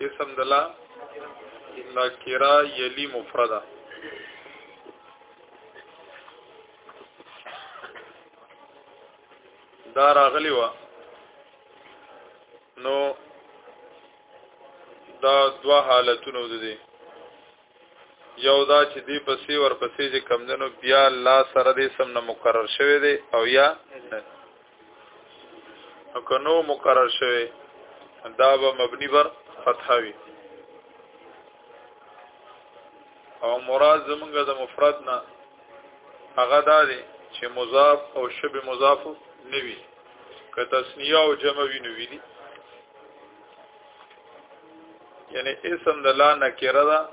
اسم دلا نکرا یلی مفرده دا راغلی و نو دا دوا حالتونه ودی یو دا چې دی پسې ورپسې چې کمدنو بیا لا سره دې سم نه مقرر شوی دی او یا نو که نو مقرر شوی دا به مبنی بر فتحه وي او مراد زمونږ د مفرد نه هغه دا دی چې مضاف او شبه مضاف نه وي که تسنیه او جمع وي نو وي دي یعنی اسم د لا نکره ده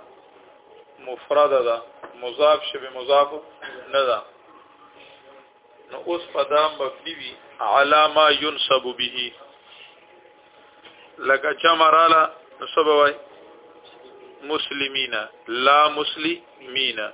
مفرد ده مضاف شبه مضاف نه ده نو اوس په دا مبني وي علامه ينسب به لکه چمراله نسب وای مسلمینا لا مسلمینا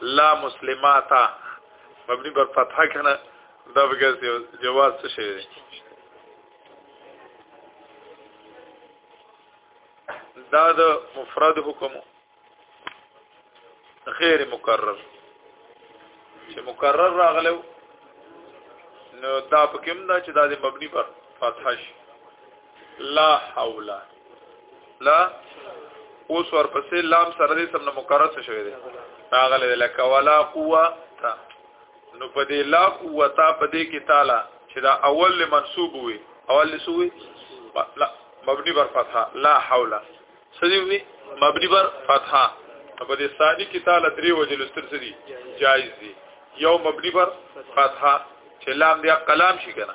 لا مسلماتا مبني بر فتحه کنه دا بګز جواز څه شي دا د مفرد حکم غیر مکرر چې مکرر راغلو نو دا پکې هم دا چې دا د مبني پر فتح شي لا حول لا اوس ورپسې لام سره دې سم نه مقرر څه شوی دی راغله لکه ولا قوه تا نو په دې لا قوه تا په دې کې تعالی چې دا اول له منسوب وي اول له سوي لا مبني بر فتحه لا حول سدي وي مبني بر فتحه په دې ثاني کې تعالی درې وجه لستر سدي جایز دي یو مبني بر فتحه چې لام دې قلم شي کنه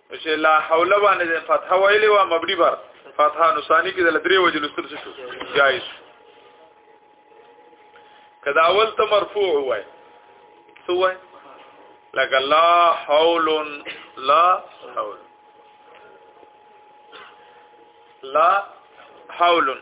چې لا حول باندې فتح ویلې و مبني بر فتح نصانی کې د درې وجه لستر شو جایز کدا اول ته مرفوع وای سو وای لکه لا حول لا حول لا حول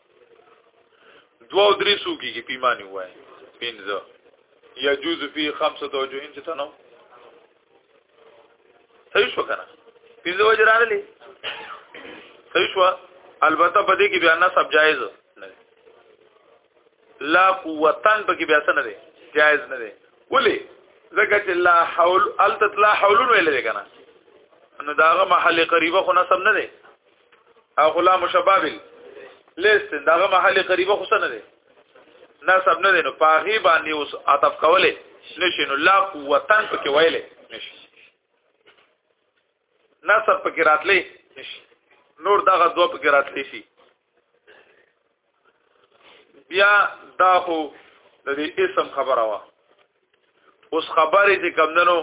دوا او درې سو کېږي پیمانه وای پنځه یجوز فی خمسه توجه انت تنو صحیح شو کنه پنځه وجه راغلي صحیح شو البته په دې کې بیا نه سب جایز نه لا قوتن په کې بیا څه نه دی جایز نه دی ولې ځکه چې لا حول التت لا حولون ویل دی کنه نو داغه محل قریبه خو نه سم نه دی او غلام شبابل لیست دغه محل قریبه خو نه دی نسب نه دی نو پاغي باندې اوس عطف کوله نشي نو لا قوتن پکې ویلې نشي نسب پکې راتلې نشي نور دغه دوه پکې راتلې شي بیا دا هو د دې اسم خبره وا اوس خبرې چې کم دنو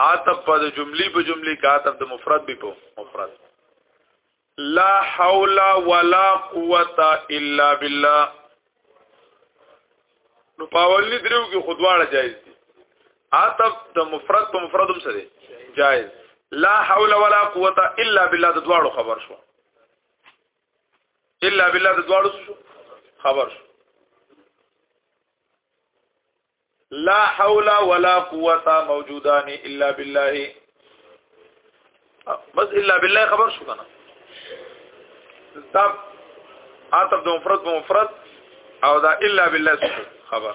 عاطف په جملې په جملې کې عاطف د مفرد به په مفرد لا حول ولا قوت الا بالله نو پاولی دریو کې خودواړه جایز دي عاطف د مفرد په مفرد هم سره جایز لا حول ولا قوت الا بالله د دواړو خبر شو الا بالله د دواړو شو خبر شو لا حول ولا قوه موجودان الا بالله بس الا بالله خبر شو کنه دا عاطف د مفرد په مفرد او دا الا بالله خبر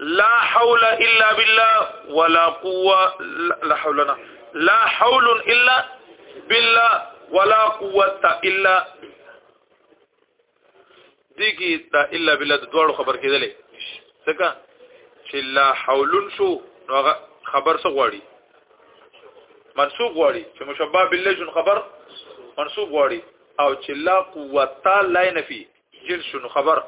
لا حول الا بالله ولا قوه لا حولنا لا حول الا بالله ولا قوه الا دي کی دا الا بالله د دوړو خبر کېدلې څنګه چې لا حولن شو نو خبر څه غواړي منسوب غواړي چې مشبہ بالله جن خبر منسوب غواړي او چې لا قوت لا نفي جل شنو خبر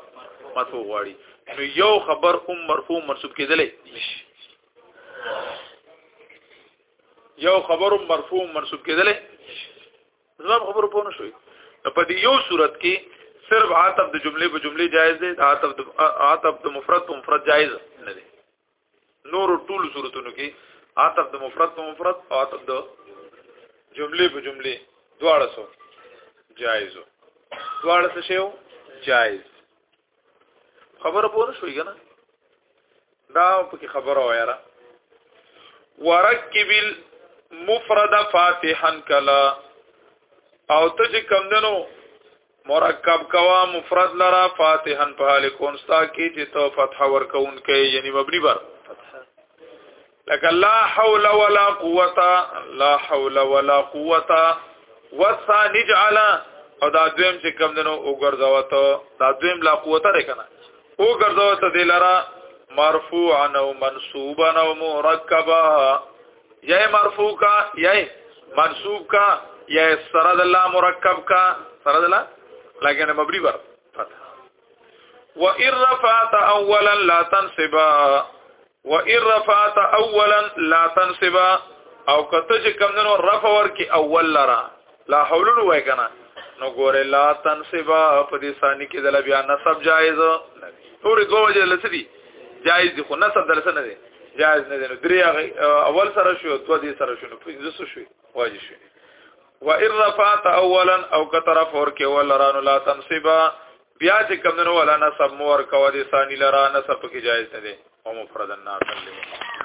مرفوع غواړي نو یو خبر هم مرفوع منصوب کېدلې نشي یو خبر هم مرفوع منصوب کېدلې زما خبر په نه شوي په دې یو صورت کې صرف عاطف د جملې په جملې جایز دی عاطف د عاطف د مفرد په مفرد جایز نه دی نور ټول صورتونو کې عطف د مفرد په مفرد او عطف د جمله په جمله دواړه سو جایز دواړه څه شیو جایز خبره پوه شوې کنه دا پکې خبره وایره ورکب المفرد فاتحا کلا او ته چې کمندنو مرکب کوا مفرد لرا فاتحا په حال کونستا کې چې تو فتح ورکون کې یعنی مبني بر لك لا حول ولا قوه لا حول ولا قوه والثاني جعل او دا دویم چې کم دنو وګرځاو ته دا دویم لا قوت لري کنه وګرځاو ته دلارا مرفوعا او منصوبا او مرکبا یا مرفوع کا یا منصوب کا یا سرد الله مرکب کا سرد الله لګنه مبری بر فتح و ان رفعت اولا لا تنصبا و ان رفعت اولا لا تنصبا او کته چې کمندونو رفع ورکی اول لرا لا حولون وای کنه نو ګوره لا تنسبا په دې ثاني کې دل بیا نسب جایز نور دوه وجه لسدي جایز دي خو نسب دل سره نه دي جایز نه دي درې اول سره شو دوه دې سره شو نو پنځه شو واجب شو و ان رفعت اولا او کتر فور کې ولرانو لا تنسبا بیا چې کم نه ولا نسب مور کو دي ثاني لرا نسب کې جایز نه دي او مفردن ناقل